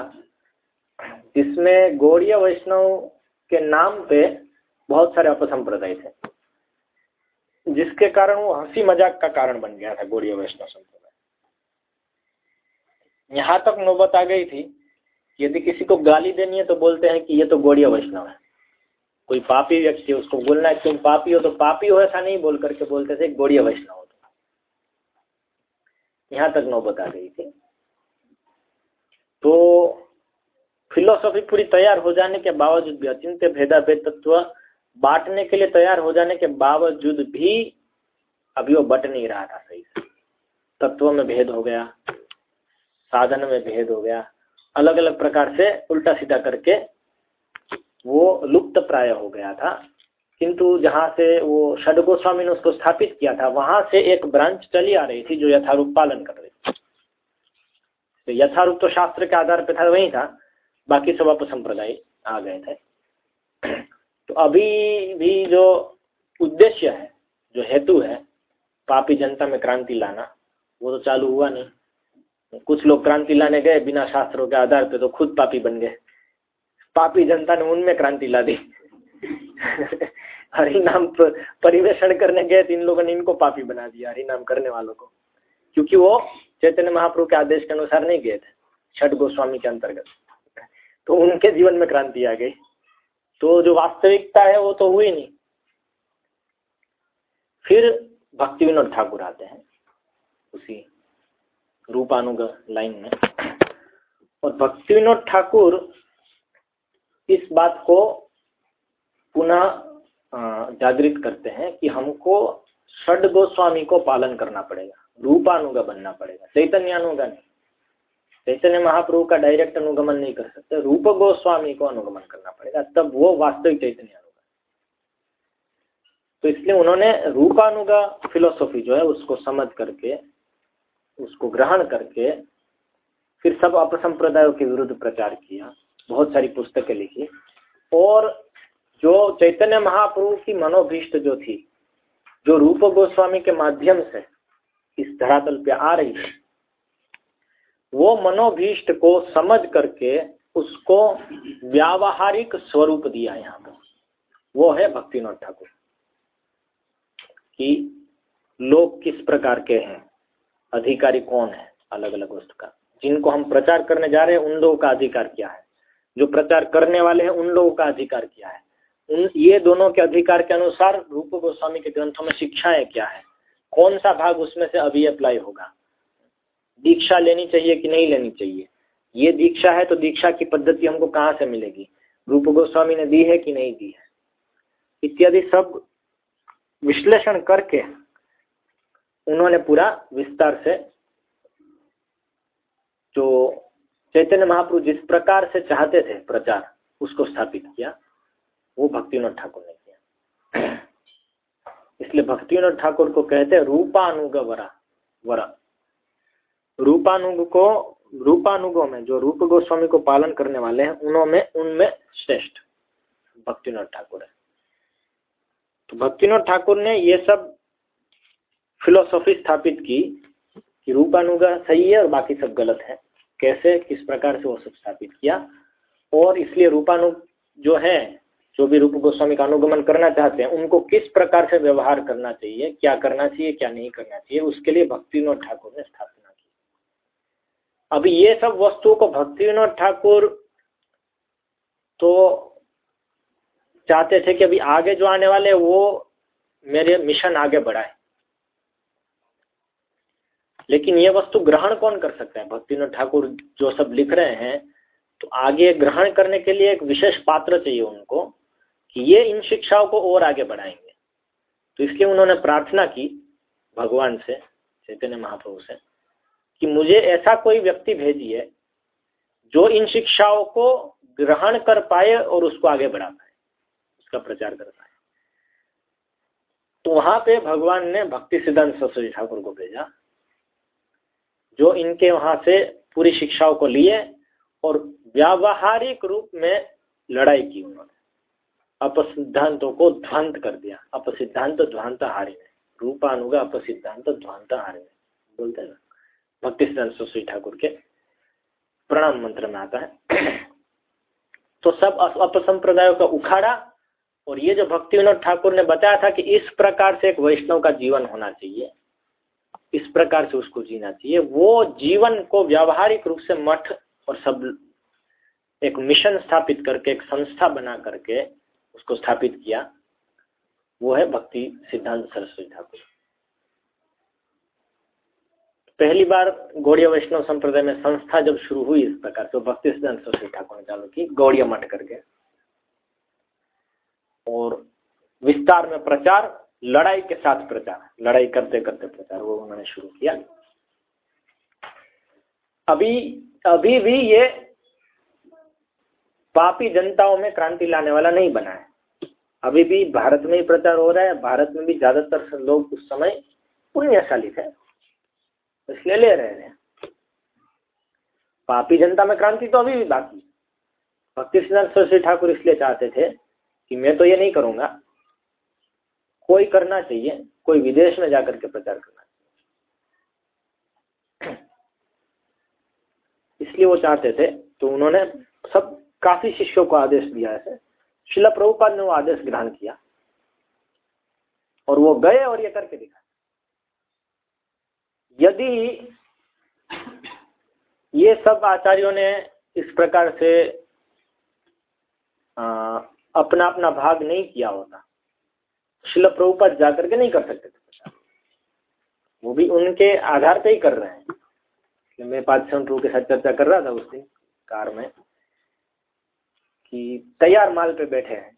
जिसमें गौड़ीय वैष्णव के नाम पे बहुत सारे अपसंप्रदाय थे। जिसके कारण वो हँसी मज़ाक का कारण बन गया था गौड़ीय वैष्णव संप्रदाय। यहाँ तक नौबत आ गई थी, यदि किसी को गाली देनी है तो बोलते हैं कि ये तो गौड़ीय वैष्णव है। कोई पापी व्यक्ति उसको बोलना है तुम पापी हो तो पापी हो, ऐसा नहीं बोल करके बोलते थे गौड़ीय वैष्णव हो यहाँ तक नौबत आ गई थी। तो फिलोसॉफी पूरी तैयार हो जाने के बावजूद भी अचिंत्य भेदाभेद तत्व बांटने के लिए तैयार हो जाने के बावजूद भी अभी वो बट नहीं रहा था सही से। तत्व में भेद हो गया, साधन में भेद हो गया अलग अलग प्रकार से उल्टा सीधा करके वो लुप्त प्राय हो गया था। किंतु जहाँ से वो षड गोस्वामी ने उसको स्थापित किया था, वहाँ से एक ब्रांच चली आ रही थी जो यथारूप पालन कर रही थी। तो यथारूप तो शास्त्र के आधार पर था, वही था, बाकी सब आप संप्रदाय आ गए थे। तो अभी भी जो उद्देश्य है, जो हेतु है, पापी जनता में क्रांति लाना, वो तो चालू हुआ नहीं। कुछ लोग क्रांति लाने गए, बिना शास्त्रों के आधार पे तो खुद पापी बन गए। पापी जनता ने उनमें क्रांति ला दी। हरिनाम परिवेषण करने गए तो इन लोगों ने इनको पापी बना दिया, हरिनाम करने वालों को। क्योंकि वो चैतन्य महाप्रभु के आदेश के अनुसार नहीं गए थे, छठ गोस्वामी के अंतर्गत। तो उनके जीवन में क्रांति आ गई। तो जो वास्तविकता है वो तो हुई नहीं। फिर भक्ति विनोद ठाकुर आते हैं, उसी रूपानुग लाइन में। और भक्ति विनोद ठाकुर इस बात को पुनः जागृत करते हैं कि हमको षड गोस्वामी को पालन करना पड़ेगा, रूपानुगा बनना पड़ेगा, चैतन्यानुगा नहीं। चैतन्य महाप्रभु का डायरेक्ट अनुगमन नहीं कर सकते। रूप गोस्वामी को अनुगमन करना पड़ेगा, तब वो वास्तविक चैतन्य अनुगा तो इसलिए उन्होंने रूपानुगा फिलोसॉफी जो है, उसको समझ करके, उसको ग्रहण करके, फिर सब अपसंप्रदायों के विरुद्ध प्रचार किया, बहुत सारी पुस्तकें लिखी, और जो चैतन्य महाप्रभु की मनोभीष्ट जो थी, जो रूप गोस्वामी के माध्यम से इस धरातल पे आ रही है वो मनोभीष्ट को समझ करके उसको व्यावहारिक स्वरूप दिया यहाँ पर। वो है भक्तिनाथ ठाकुर। कि लोग किस प्रकार के हैं? अधिकारी कौन है? अलग अलग वस्तु का। जिनको हम प्रचार करने जा रहे हैं, उन लोगों का अधिकार क्या है? जो प्रचार करने वाले हैं, उन लोगों का अधिकार क्या है? उन, ये दोनों के अधिकार के अनुसार रूप गोस्वामी के ग्रंथों में शिक्षाएँ क्या है? कौन सा भाग उसमें से अभी अप्लाई होगा? दीक्षा लेनी चाहिए कि नहीं लेनी चाहिए? ये दीक्षा है तो दीक्षा की पद्धति हमको कहाँ से मिलेगी? रूप गोस्वामी ने दी है कि नहीं दी है? इत्यादि सब विश्लेषण करके उन्होंने पूरा विस्तार से जो चैतन्य महाप्रभु जिस प्रकार से चाहते थे प्रचार, उसको स्थापित किया। वो भक्तिनाथ ठाकुर ने किया। इसलिए भक्तिनाथ ठाकुर को कहते रूपानुग वरा वरा। रूपानुग को रूपानुगो में जो रूप गोस्वामी को पालन करने वाले हैं उनमें उनमें श्रेष्ठ भक्तिनाथ ठाकुर है। तो भक्तिनाथ ठाकुर ने ये सब फिलोसॉफी स्थापित की कि रूपानुगा सही है और बाकी सब गलत है। कैसे, किस प्रकार से वो सब स्थापित किया? और इसलिए रूपानु जो है, जो भी रूप गोस्वामी का अनुगमन करना चाहते हैं, उनको किस प्रकार से व्यवहार करना चाहिए, क्या करना चाहिए, क्या नहीं करना चाहिए, उसके लिए भक्तिनाथ ठाकुर ने स्थापना अभी ये सब वस्तुओं को भक्तिनाथ ठाकुर तो चाहते थे कि अभी आगे जो आने वाले वो मेरे मिशन आगे बढ़ाए। लेकिन ये वस्तु ग्रहण कौन कर सकता है? भक्तिनाथ ठाकुर जो सब लिख रहे हैं तो आगे ग्रहण करने के लिए एक विशेष पात्र चाहिए उनको कि ये इन शिक्षाओं को और आगे बढ़ाएँगे। तो इसलिए उन्होंने प्रार्थना की भगवान से, चैतन्य महाप्रभु से। कि मुझे ऐसा कोई व्यक्ति भेजिए जो इन शिक्षाओं को ग्रहण कर पाए और उसको आगे बढ़ा पाए, उसका प्रचार कर पाए। तो वहाँ पे भगवान ने भक्ति सिद्धांत सरस्वती ठाकुर को भेजा, जो इनके वहाँ से पूरी शिक्षाओं को लिए और व्यावहारिक रूप में लड़ाई की उन्होंने। अपसिद्धांतों को ध्वंत कर दिया। अपसिद्धांत ध्वांत हारी में रूपानुगा अपसिद्धांत ध्वांत हारी में बोलते ना? भक्ति सिद्धांत सुश्री ठाकुर के प्रणाम मंत्र में आता है। तो सब अपसंप्रदायों का उखाड़ा और ये जो भक्ति विनोद ठाकुर ने बताया था कि इस प्रकार से एक वैष्णव का जीवन होना चाहिए, इस प्रकार से उसको जीना चाहिए, वो जीवन को व्यावहारिक रूप से मठ और सब एक मिशन स्थापित करके, एक संस्था बना करके उसको स्थापित किया, वो है भक्ति सिद्धांत सरस्वती ठाकुर। पहली बार गौड़िया वैष्णव संप्रदाय में संस्था जब शुरू हुई इस प्रकार से भक्ति सिद्धांत सरस्वती ठाकुर ने चालू की, गौड़िया मठ करके। और विस्तार में प्रचार, लड़ाई के साथ प्रचार, लड़ाई करते करते प्रचार, वो उन्होंने शुरू किया। अभी अभी भी ये पापी जनताओं में क्रांति लाने वाला नहीं बना है। अभी भी भारत में ही प्रचार हो रहा है, भारत में भी ज़्यादातर लोग उस समय पुण्यशाली थे इसलिए ले रहे हैं। पापी जनता में क्रांति तो अभी भी बाकी भक्ति सरस्वती ठाकुर इसलिए चाहते थे कि मैं तो ये नहीं करूँगा। कोई करना चाहिए, कोई विदेश में जाकर के प्रचार करना चाहिए। इसलिए वो चाहते थे तो उन्होंने सब काफ़ी शिष्यों को आदेश दिया है। शिला प्रभुपाद ने वो आदेश ग्रहण किया। और वो गए और ये करके दिखा। यदि ये सब आचार्यों ने इस प्रकार से अपना अपना भाग नहीं किया होता, शिल प्रभुपाद जाकर के नहीं कर सकते थे वो भी उनके आधार पे ही कर रहे हैं। मैं पादशाह प्रभु के साथ चर्चा कर रहा था उस दिन, कार में, कि तैयार माल पे बैठे हैं।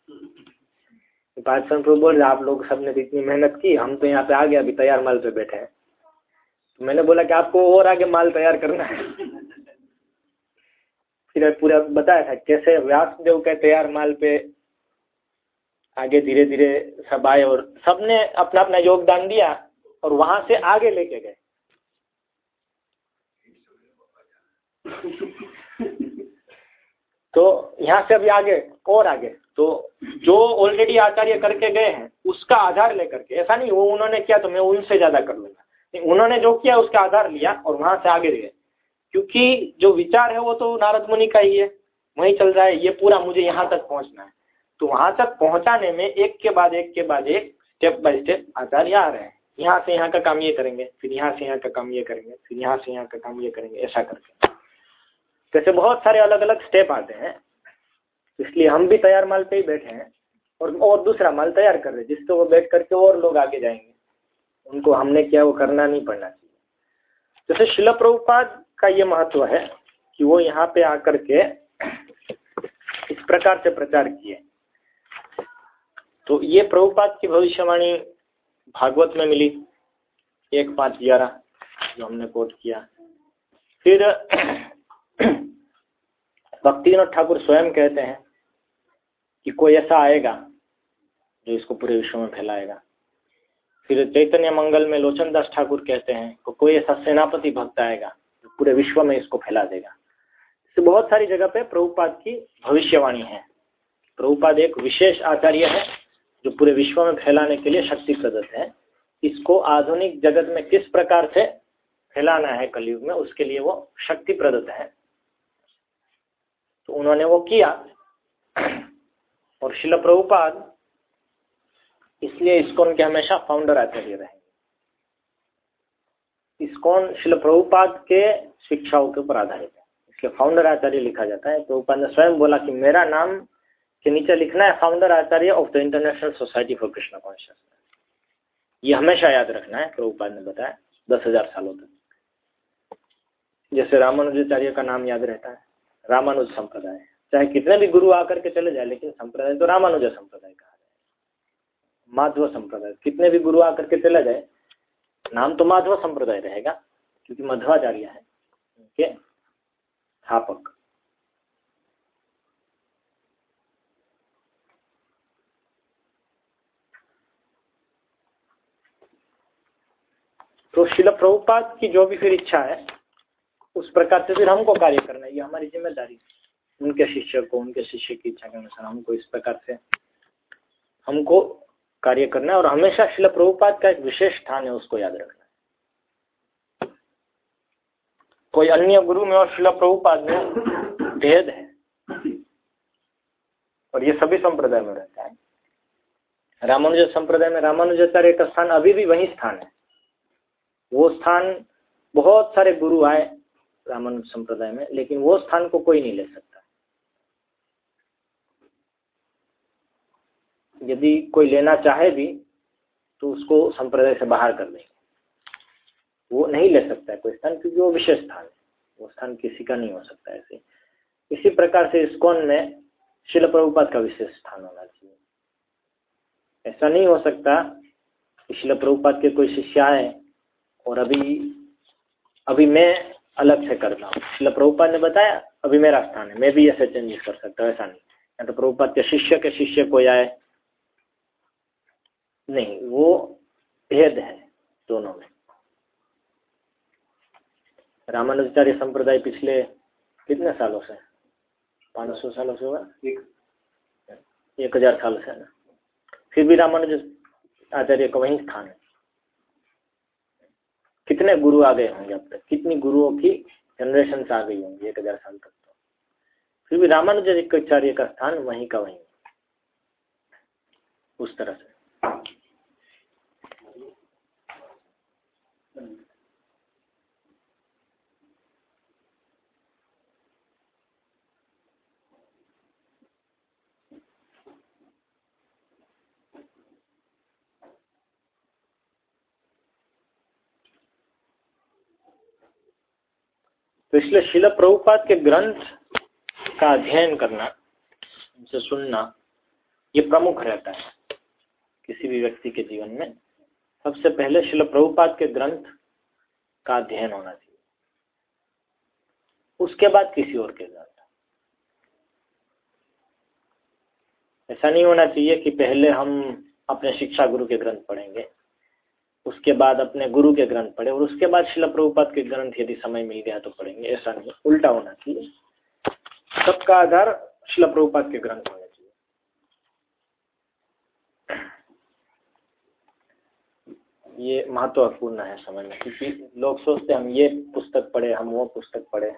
पाकिस्तान प्रभु बोल रहे आप लोग सबने इतनी मेहनत की, हम तो यहाँ पे आ गए, अभी तैयार माल पे बैठे हैं। तो मैंने बोला कि आपको और आगे माल तैयार करना है। फिर पूरा बताया था कैसे व्यासदेव के तैयार माल पे आगे धीरे धीरे सब आए और सबने अपना अपना योगदान दिया और वहाँ से आगे लेके गए। तो यहाँ से अभी आगे, और आगे। तो जो ऑलरेडी आचार्य करके गए हैं, उसका आधार लेकर के, ऐसा नहीं, वो उन्होंने किया तो मैं उनसे ज़्यादा कर लूँगा। उन्होंने जो किया उसका आधार लिया और वहाँ से आगे गए। क्योंकि जो विचार है वो तो नारद मुनि का ही है। वही चल रहा है, ये पूरा मुझे यहाँ तक पहुँचना है। तो वहाँ तक पहुँचाने में एक के बाद एक के बाद एक स्टेप बाय स्टेप आचार्य आ रहे। हैं यहाँ से यहाँ का काम ये करेंगे, फिर यहाँ से यहाँ का काम ये करेंगे, फिर यहाँ से यहाँ का काम ये करेंगे, ऐसा करके। जैसे बहुत सारे अलग अलग स्टेप आते हैं, इसलिए हम भी तैयार माल पे ही बैठे हैं और और दूसरा माल तैयार कर रहे हैं, जिससे वो बैठ करके और लोग आगे जाएँगे। उनको हमने क्या वो करना नहीं पड़ना चाहिए। जैसे शिल प्रभुपाद का ये महत्व है कि वो यहाँ पे आकर के इस प्रकार से प्रचार किए। तो ये प्रभुपाद की भविष्यवाणी भागवत में मिली, एक पाँच ग्यारह, जो हमने कोट किया। फिर भक्तिनाथ ठाकुर स्वयं कहते हैं कि कोई ऐसा आएगा जो इसको पूरे विश्व में फैलाएगा। फिर चैतन्य मंगल में लोचन दास ठाकुर कहते हैं को कोई ऐसा सेनापति भक्त आएगा जो पूरे विश्व में इसको फैला देगा। तो बहुत सारी जगह पे प्रभुपाद की भविष्यवाणी है। प्रभुपाद एक विशेष आचार्य है जो पूरे विश्व में फैलाने के लिए शक्ति प्रदत्त है। इसको आधुनिक जगत में किस प्रकार से फैलाना है कलयुग में, उसके लिए वो शक्ति प्रदत्त है। तो उन्होंने वो किया। और शिल प्रभुपाद इसलिए इसकोन के हमेशा फाउंडर आचार्य रहे। इसकोन शिल प्रभुपाद के शिक्षाओं के ऊपर आधारित है। इसलिए फाउंडर आचार्य लिखा जाता है। प्रभुपाद ने स्वयं बोला कि मेरा नाम के नीचे लिखना है founder acharya of the International Society for Krishna Consciousness ये हमेशा याद रखना है, प्रभुपाद ने बताया, दस हज़ार सालों तक। जैसे रामानुजाचार्य का नाम याद रहता है, रामानुज संप्रदाय। चाहे कितने भी गुरु आकर के चले जाए, लेकिन संप्रदाय तो रामानुज संप्रदाय जाए माधव संप्रदाय। कितने भी गुरु आकर के चले जाए, नाम तो माधव संप्रदाय रहेगा, क्योंकि मध्वाचार्य है उनके स्थापक। तो शिल प्रभुपाद की जो भी फिर इच्छा है, उस प्रकार से फिर हमको कार्य करना है, ये हमारी ज़िम्मेदारी उनके शिष्य को, उनके शिष्य की इच्छा के अनुसार हमको इस प्रकार से, हमको कार्य करना है और हमेशा शिल प्रभुपाद का एक विशेष स्थान है, उसको याद रखना कोई अन्य गुरु में और शिला प्रभुपाद में भेद है? और ये सभी संप्रदाय में रहता है। रामानुज संप्रदाय में रामानुजाचार्य का स्थान अभी भी वही स्थान है। वो स्थान बहुत सारे गुरु आए रामानुज संप्रदाय में, लेकिन वो स्थान को कोई नहीं ले सकता। यदि कोई लेना चाहे भी तो उसको संप्रदाय से बाहर कर देंगे। वो नहीं ले सकता है कोई स्थान, क्योंकि वो विशेष स्थान है। वो स्थान किसी का नहीं हो सकता ऐसे। इसी प्रकार से इस्कॉन में शिल प्रभुपाद का विशेष स्थान होना चाहिए। ऐसा नहीं हो सकता कि शिल प्रभुपाद के कोई शिष्य आए और अभी अभी मैं अलग से करता हूँ। शिल प्रभुपाद ने बताया, अभी मेरा स्थान है, मैं भी ऐसे चेंजेस कर सकता हूँ, ऐसा नहीं। या तो प्रभुपाद के शिष्य के शिष्य कोई आए नहीं वो भेद है दोनों में। रामानुजाचार्य संप्रदाय पिछले कितने सालों से? पाँच सौ सालों से होगा एक। हज़ार साल से है ना। फिर भी रामानुज आचार्य का वही स्थान है। कितने गुरु आ गए होंगे अब तक? कितनी गुरुओं की जनरेशन आ गई होंगी एक हज़ार साल तक तो? फिर भी रामानुजाचार्य का स्थान वहीं का वहीं उस तरह से। तो इसलिए शिल प्रभुपाद के ग्रंथ का अध्ययन करना उनसे सुनना, ये प्रमुख रहता है किसी भी व्यक्ति के जीवन में। सबसे पहले शिल प्रभुपाद के ग्रंथ का अध्ययन होना चाहिए। उसके बाद किसी और के ग्रंथ। ऐसा नहीं होना चाहिए कि पहले हम अपने शिक्षा गुरु के ग्रंथ पढ़ेंगे। उसके बाद अपने गुरु के ग्रंथ पढ़े और उसके बाद शिला प्रभुपात के ग्रंथ यदि समय मिल गया तो पढ़ेंगे, ऐसा नहीं, उल्टा होना चाहिए। सबका आधार शिला प्रभुपात के ग्रंथ होने चाहिए। ये महत्वपूर्ण है समझना क्योंकि लोग सोचते हम ये पुस्तक पढ़े, हम वो पुस्तक पढ़े।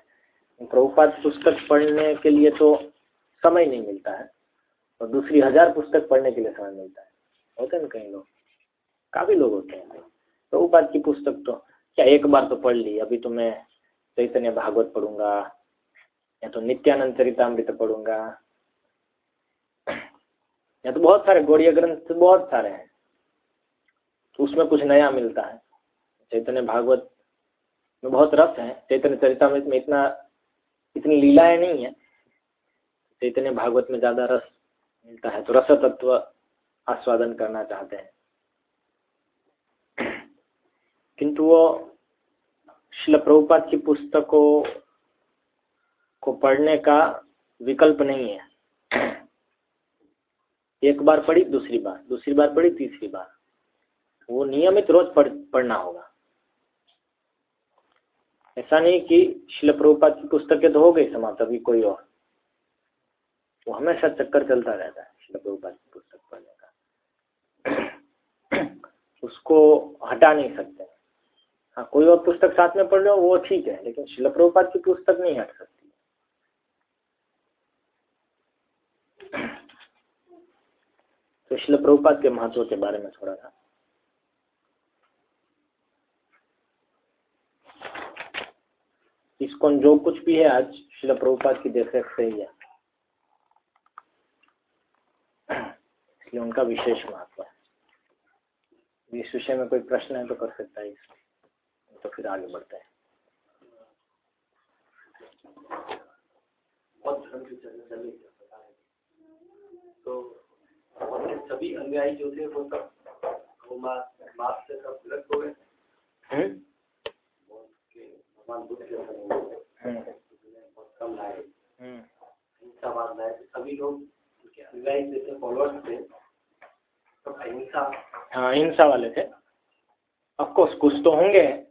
प्रभुपात पुस्तक पढ़ने के लिए तो समय नहीं मिलता है, और दूसरी हज़ार पुस्तक पढ़ने के लिए समय मिलता है। होते ना कई लोग? काफ़ी लोग होते हैं तो बात की पुस्तक तो क्या एक बार तो पढ़ ली, अभी तो मैं चैतन्य भागवत पढ़ूँगा, या तो नित्यानंद चरितमृत पढ़ूँगा, या तो बहुत सारे गौड़िया ग्रंथ बहुत सारे हैं तो उसमें कुछ नया मिलता है। चैतन्य भागवत में बहुत रस है, चैतन्य चरितमृत में इतना, इतनी लीलाएँ नहीं है, चैतन्य भागवत में ज़्यादा रस मिलता है तो रस तत्व आस्वादन करना चाहते हैं। किंतु वो शिल प्रभुपाद की पुस्तकों को पढ़ने का विकल्प नहीं है। एक बार पढ़ी, दूसरी बार दूसरी बार पढ़ी, तीसरी बार। वो नियमित रोज पढ़, पढ़ना होगा। ऐसा नहीं कि शिल प्रभुपाद की पुस्तकें तो हो गई समाप्त, अभी कोई और। वो हमेशा चक्कर चलता रहता है शिल प्रभुपाद की पुस्तक पढ़ने का। उसको हटा नहीं सकते। हाँ कोई और पुस्तक साथ में पढ़ लो वो ठीक है, लेकिन शिल प्रभुपाद की पुस्तक नहीं हट सकती। तो शिल प्रभुपाद के महत्व के बारे में थोड़ा सा। इसको जो कुछ भी है, आज शिल प्रभुपाद की देखरेख से ही है। इसलिए उनका विशेष महत्व है। इस विषय में कोई प्रश्न है तो कर सकता है इसमें। तो फिर आगे बढ़ते हैं। तो सभी अनुयायी जो थे वो सब वो मार्ग से सब विरक्त हो गए। हम्म? भगवान बुद्ध हम्म। बहुत कम लाए। हम्म। हिंसावाद लाए। सभी लोग उनके अनुयायी जैसे फॉलोअर्स थे सब अहिंसा। हाँ हिंसा वाले थे। ऑफकोर्स कुछ तो होंगे।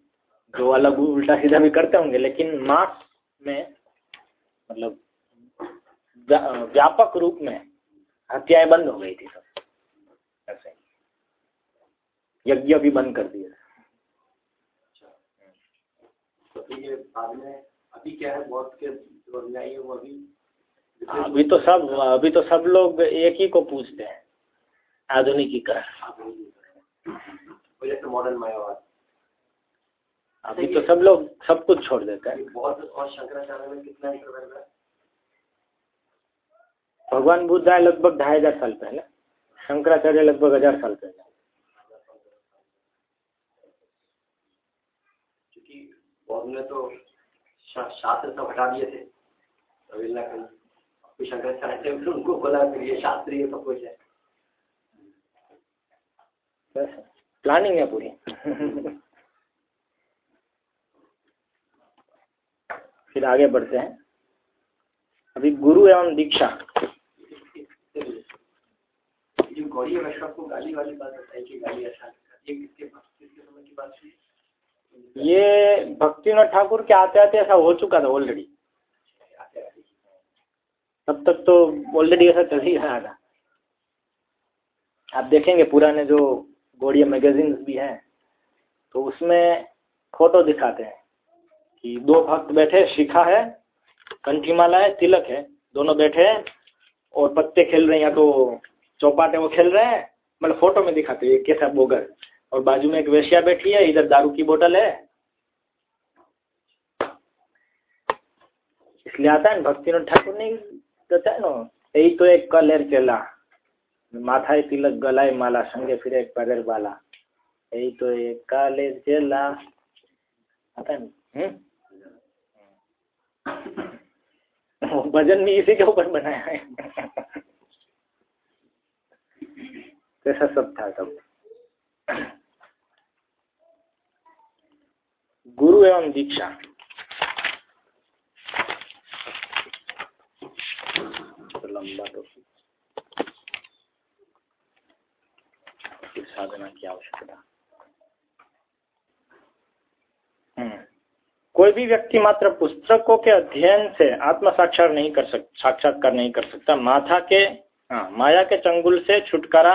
जो अलग उल्टा सीधा भी करते होंगे लेकिन मास में मतलब व्यापक रूप में हत्याएँ बंद हो गई थी सब। ऐसे यज्ञ भी बंद कर दिए ये बाद में अभी क्या है बहुत के जो अनुयायी है वो अभी? अभी तो सब अभी तो सब लोग एक ही को पूछते हैं आधुनिकीकरण। मॉडर्न मायावाद। अभी तो सब लोग सब कुछ छोड़ देते हैं। बहुत और शंकराचार्य में कितना इंटरवल है भगवान बुद्ध आए लगभग ढाई हज़ार साल पहले। शंकराचार्य लगभग हज़ार साल पहले। उन्होंने तो शास्त्र सब हटा दिए थे। शंकराचार्य उनको बोला फिर ये शास्त्रीय सब कुछ है। प्लानिंग है पूरी। फिर आगे बढ़ते हैं। अभी गुरु एवं दीक्षा। गौरी को गाली वाली बात बताई कि गाली ये भक्तिनाथ ठाकुर के आते आते ऐसा हो चुका था ऑलरेडी तब तक तो ऑलरेडी ऐसा चल ही रहा था। आप देखेंगे पुराने जो गोड़िया मैगजीन भी हैं तो उसमें फ़ोटो दिखाते हैं। कि दो भक्त बैठे, शिखा है कंठी माला है, तिलक है, दोनों बैठे हैं और पत्ते खेल रहे हैं, या तो चौपाटे वो खेल रहे हैं मतलब फ़ोटो में दिखाते हैं कैसा बोगर। और बाजू में एक वेश्या बैठी है, इधर दारू की बोतल है। इसलिए आता है भक्ति ठाकुर नहीं ने बताया ना, यही तो एक कलेर चला, माथा तिलक गलाय माला, संगे फिर एक पगर बाला यही तो एक कालेर चला। आता है भजन भी इसी के ऊपर बनाया है। कैसा सब था सब गुरु एवं दीक्षा। लंबा तो साधना की आवश्यकता। कोई भी व्यक्ति मात्र पुस्तकों के अध्ययन से आत्म साक्षात नहीं कर सक, साक्षात्कार नहीं कर सकता। माथा के हाँ माया के चंगुल से छुटकारा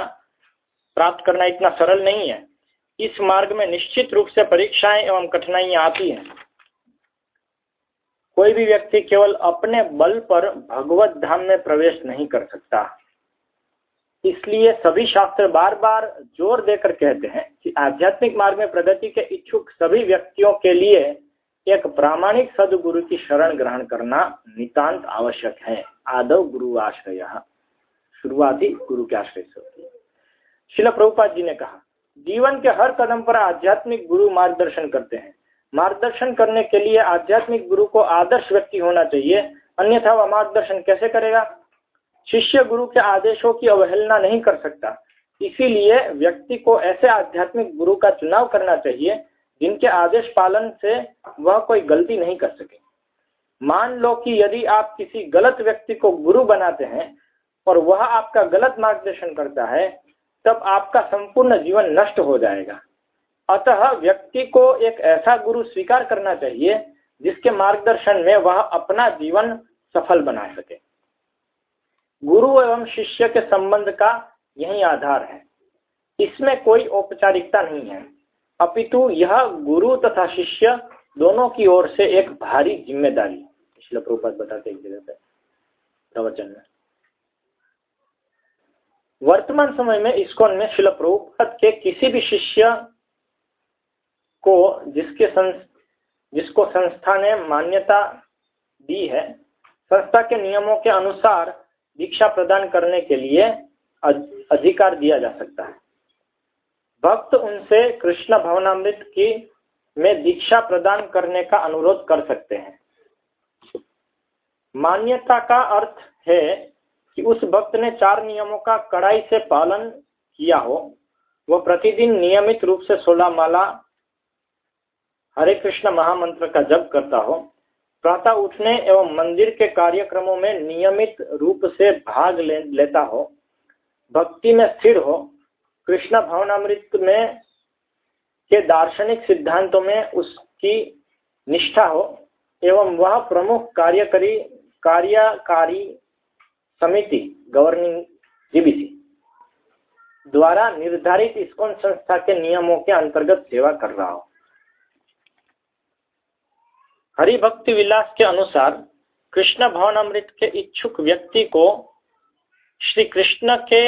प्राप्त करना इतना सरल नहीं है। इस मार्ग में निश्चित रूप से परीक्षाएँ एवं कठिनाइयाँ आती हैं। कोई भी व्यक्ति केवल अपने बल पर भगवत धाम में प्रवेश नहीं कर सकता। इसलिए सभी शास्त्र बार बार ज़ोर देकर कहते हैं कि आध्यात्मिक मार्ग में प्रगति के इच्छुक सभी व्यक्तियों के लिए एक प्रामाणिक सदगुरु की शरण ग्रहण करना नितांत आवश्यक है। आदव गुरु आश्रय। शुरुआती गुरु के आश्रय से होती है। शिला प्रभुपाद जी ने कहा, जीवन के हर कदम पर आध्यात्मिक गुरु मार्गदर्शन करते हैं। मार्गदर्शन करने के लिए आध्यात्मिक गुरु को आदर्श व्यक्ति होना चाहिए। अन्यथा वह मार्गदर्शन कैसे करेगा? शिष्य गुरु के आदेशों की अवहेलना नहीं कर सकता। इसीलिए व्यक्ति को ऐसे आध्यात्मिक गुरु का चुनाव करना चाहिए जिनके आदेश पालन से वह कोई गलती नहीं कर सके। मान लो कि यदि आप किसी गलत व्यक्ति को गुरु बनाते हैं और वह आपका गलत मार्गदर्शन करता है, तब आपका संपूर्ण जीवन नष्ट हो जाएगा। अतः व्यक्ति को एक ऐसा गुरु स्वीकार करना चाहिए जिसके मार्गदर्शन में वह अपना जीवन सफल बना सके। गुरु एवं शिष्य के संबंध का यही आधार है। इसमें कोई औपचारिकता नहीं है। अपितु यह गुरु तथा शिष्य दोनों की ओर से एक भारी ज़िम्मेदारी इसलिए प्रभुपात बताते एक जगह पे प्रवचन में। वर्तमान समय में इसकोन में शिल प्रभुपात के किसी भी शिष्य को जिसके संस, जिसको संस्था ने मान्यता दी है संस्था के नियमों के अनुसार दीक्षा प्रदान करने के लिए अधिकार दिया जा सकता है। भक्त उनसे कृष्ण भवनामृत की में दीक्षा प्रदान करने का अनुरोध कर सकते हैं। मान्यता का अर्थ है कि उस भक्त ने चार नियमों का कड़ाई से पालन किया हो। वह प्रतिदिन नियमित रूप से सोलह माला हरे कृष्ण महामंत्र का जप करता हो। प्रातः उठने एवं मंदिर के कार्यक्रमों में नियमित रूप से भाग ले, लेता हो। भक्ति में स्थिर हो। कृष्ण भवनामृत में के दार्शनिक सिद्धांतों में उसकी निष्ठा हो, एवं वह प्रमुख कार्यकारी कार्यकारी समिति गवर्निंग जीबीसी द्वारा निर्धारित इस्कॉन संस्था के नियमों के अंतर्गत सेवा कर रहा हो। हरि भक्ति विलास के अनुसार कृष्ण भवन अमृत के इच्छुक व्यक्ति को श्री कृष्ण के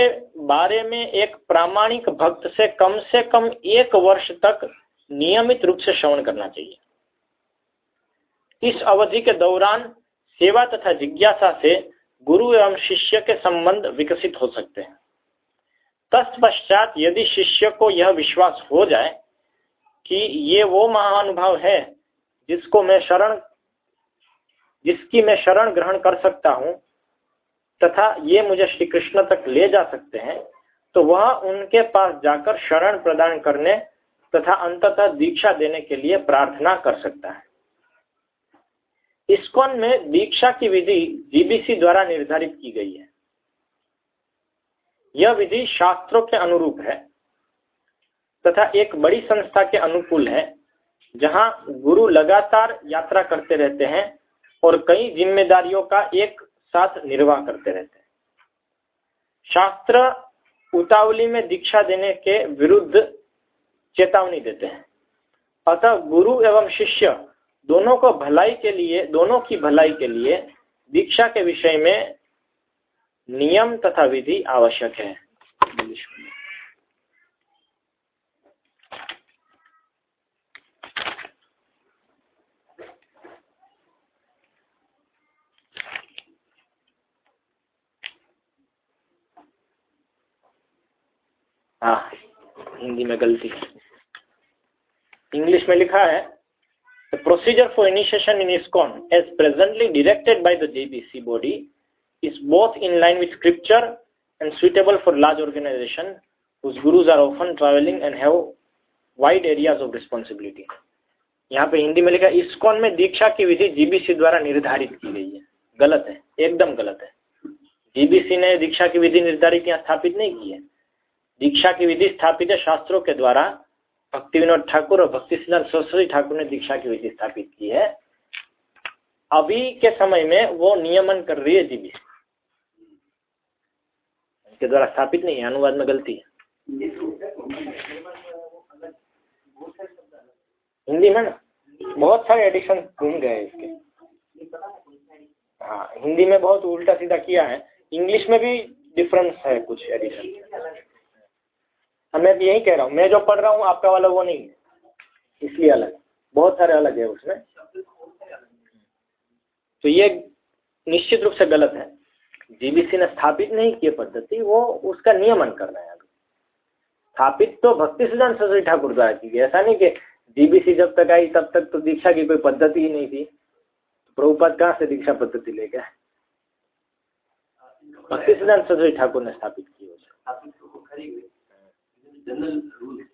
बारे में एक प्रामाणिक भक्त से कम से कम एक वर्ष तक नियमित रूप से श्रवण करना चाहिए। इस अवधि के दौरान सेवा तथा जिज्ञासा से गुरु एवं शिष्य के संबंध विकसित हो सकते हैं। तत्पश्चात यदि शिष्य को यह विश्वास हो जाए कि ये वो महानुभाव है जिसको मैं शरण, जिसकी मैं शरण ग्रहण कर सकता हूँ तथा ये मुझे श्री कृष्ण तक ले जा सकते हैं तो वह उनके पास जाकर शरण प्रदान करने तथा अंततः दीक्षा देने के लिए प्रार्थना कर सकता है। इस्कॉन में दीक्षा की विधि जीबीसी द्वारा निर्धारित की गई है। यह विधि शास्त्रों के अनुरूप है तथा एक बड़ी संस्था के अनुकूल है, जहाँ गुरु लगातार यात्रा करते रहते हैं और कई जिम्मेदारियों का एक साथ निर्वाह करते रहते हैं। शास्त्र उतावली में दीक्षा देने के विरुद्ध चेतावनी देते हैं। अतः गुरु एवं शिष्य दोनों को भलाई के लिए, दोनों की भलाई के लिए दीक्षा के विषय में नियम तथा विधि आवश्यक है। हाँ हिंदी में गलती इंग्लिश में लिखा है The procedure for initiation in ISKCON as presently directed by the JBC body is both in line with scripture and suitable for large organization whose gurus are often traveling and have wide areas of responsibility. यहाँ पे हिंदी में लिखा ISKCON में दीक्षा की विधि GBC द्वारा निर्धारित की गई है गलत है एकदम गलत है जीबीसी ने दीक्षा की विधि निर्धारित यहाँ स्थापित नहीं की है दीक्षा की विधि स्थापित है शास्त्रों के द्वारा। भक्ति विनोद ठाकुर और भक्ति सिद्धांत सरस्वती ठाकुर ने दीक्षा की विधि स्थापित की है। अभी के समय में वो नियमन कर रही है जीबी के द्वारा स्थापित नहीं है, अनुवाद में गलती है। हिंदी में ना? बहुत सारे एडिशन घूम गए इसके। हाँ हिंदी में बहुत उल्टा सीधा किया है। इंग्लिश में भी डिफरेंस है कुछ एडिशन हाँ, मैं भी यही कह रहा हूँ मैं जो पढ़ रहा हूँ आपका वाला वो नहीं है। इसलिए अलग। बहुत सारे अलग है उसमें। तो ये निश्चित रूप से गलत है। जीबीसी ने स्थापित नहीं की पद्धति वो उसका नियमन करना है स्थापित तो भक्ति सिद्धांत सरस्वती ठाकुर द्वारा की गई। ऐसा नहीं कि जीबीसी जब तक आई तब तक तो दीक्षा की कोई पद्धति ही नहीं थी। प्रभुपाद कहाँ से दीक्षा पद्धति ले गया भक्ति सिद्धांत सरस्वती ठाकुर ने स्थापित की जनरल रूल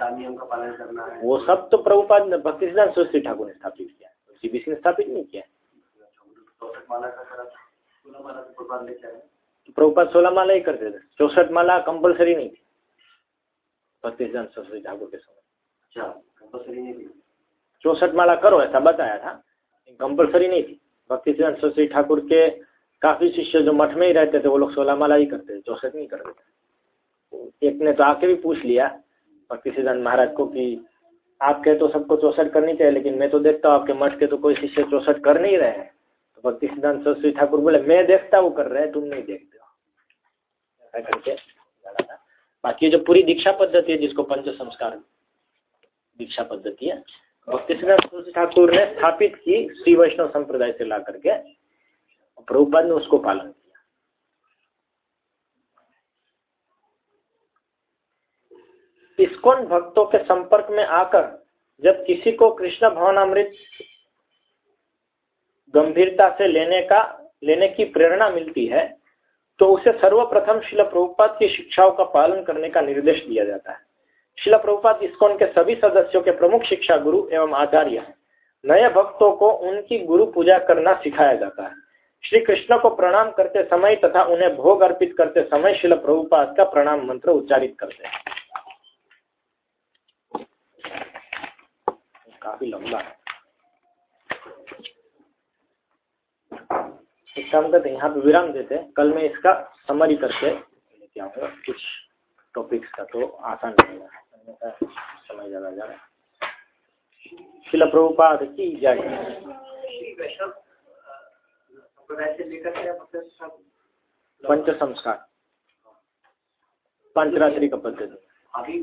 चार नियम का पालन करना है। वो सब तो प्रभुपाद ने भक्ति सिद्धांत सरस्वती ठाकुर ने स्थापित किया। सीबीसी ने स्थापित नहीं किया। तो तो प्रभुपाद सोलह माला ही करते थे। चौसठ माला कंपलसरी नहीं थी। भक्ति सिद्धांत सरस्वती ठाकुर के समय। अच्छा कंपलसरी नहीं थी। चौसठ माला करो ऐसा बताया था। कंपलसरी नहीं थी। भक्ति सिद्धांत सरस्वती ठाकुर के काफ़ी शिष्य जो मठ में ही रहते थे वो लोग सोलह माला ही करते थे। चौसठ नहीं करते थे। एक ने तो आके भी पूछ लिया भक्ति सिद्धांत महाराज को कि आपके तो सबको चौसठ करनी चाहिए, लेकिन मैं तो देखता हूँ आपके मठ के तो कोई शिष्य चौसठ कर नहीं रहे हैं। तो भक्ति सिद्धांत सरस्वती ठाकुर बोले, मैं देखता वो कर रहे हैं, तुम नहीं देखते हो। ऐसा करके बाकी जो पूरी दीक्षा पद्धति है, जिसको पंच संस्कार दीक्षा पद्धति है भक्ति सिद्धांत सरस्वती ठाकुर ने स्थापित की श्री वैष्णव संप्रदाय से ला करके प्रभुपाद ने उसको पालन इस्कॉन भक्तों के संपर्क में आकर जब किसी को कृष्ण भवनामृत गंभीरता से लेने का, लेने की प्रेरणा मिलती है तो उसे सर्वप्रथम शिला प्रभुपाद की शिक्षाओं का पालन करने का निर्देश दिया जाता है। शिला प्रभुपाद इस्कॉन के सभी सदस्यों के प्रमुख शिक्षा गुरु एवं आचार्य हैं। नए भक्तों को उनकी गुरु पूजा करना सिखाया जाता है। श्री कृष्ण को प्रणाम करते समय तथा उन्हें भोग अर्पित करते समय शिल प्रभुपाद का प्रणाम मंत्र उच्चारित करते हैं। काफ़ी लंबा है। एक काम करते यहाँ पे विराम देते हैं। कल मैं इसका समरी करके लेके आऊँगा कुछ टॉपिक्स का तो आसान रहेगा समय ज़्यादा जा रहा है। शिल प्रभुपाद की सब पंच संस्कार पंचरात्रि का पद्धति। अभी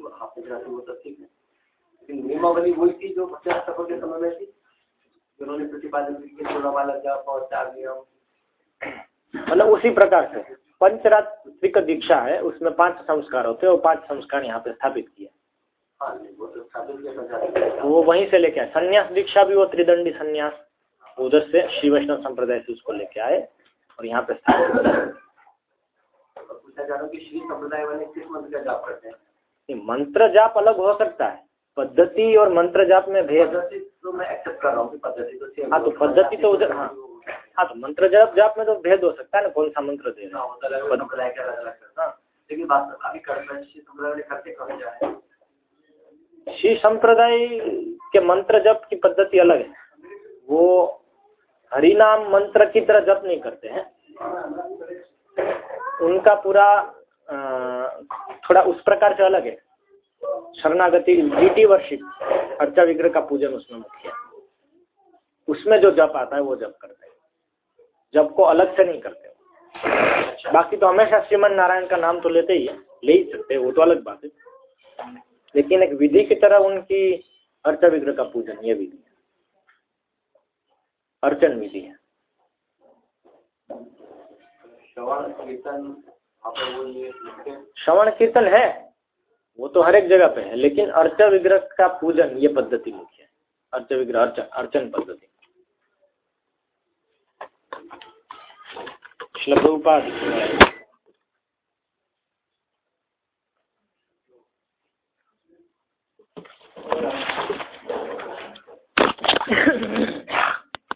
नियमावली वही थी जो भक्तिनाथ ठाकुर के समय में थी जिन्होंने प्रतिपादन की सोलह वाला जाप और चार नियम मतलब उसी प्रकार से पंचरात्रिक दीक्षा है उसमें पाँच संस्कार होते हैं और पाँच संस्कार यहाँ पे स्थापित किए। हाँ तो किया तो वो वहीं से लेके आए। संन्यास दीक्षा भी वो त्रिदंडी संन्यास उधर से श्री वैष्णव संप्रदाय से उसको लेके आए और यहाँ पे स्थापित पूछा जा रहा हूँ कि श्री संप्रदाय वाले किस मंत्र का जाप करते हैं? मंत्र जाप अलग हो सकता है। पद्धति और मंत्र जाप में भेद। तो मैं एक्सेप्ट कर रहा हूँ पद्धति तो हाँ तो पद्धति तो उधर हाँ। हाँ तो मंत्र जाप जाप में तो भेद हो सकता है ना कौन सा मंत्र दे हाँ, तो हैं। जाए श्री संप्रदाय के मंत्र जप की पद्धति अलग है। वो हरिनाम मंत्र की तरह जप नहीं करते हैं। उनका पूरा थोड़ा उस प्रकार से अलग है। शरणागति डीटी वर्षिप अर्चा विग्रह का पूजन उसमें मुख्य। है उसमें जो जप आता है वो जप करते हैं। जप को अलग से नहीं करते बाकी तो हमेशा श्रीमन नारायण का नाम तो लेते ही है ले ही सकते वो तो अलग बात है। लेकिन एक विधि की तरह उनकी अर्चा विग्रह का पूजन ये विधि है। अर्चन विधि है। हैं। श्रवण कीर्तन है वो तो हर एक जगह पे है लेकिन अर्च विग्रह का पूजन ये पद्धति मुख्य है अर्च विग्रह अर्च अर्चन पद्धति Thank you.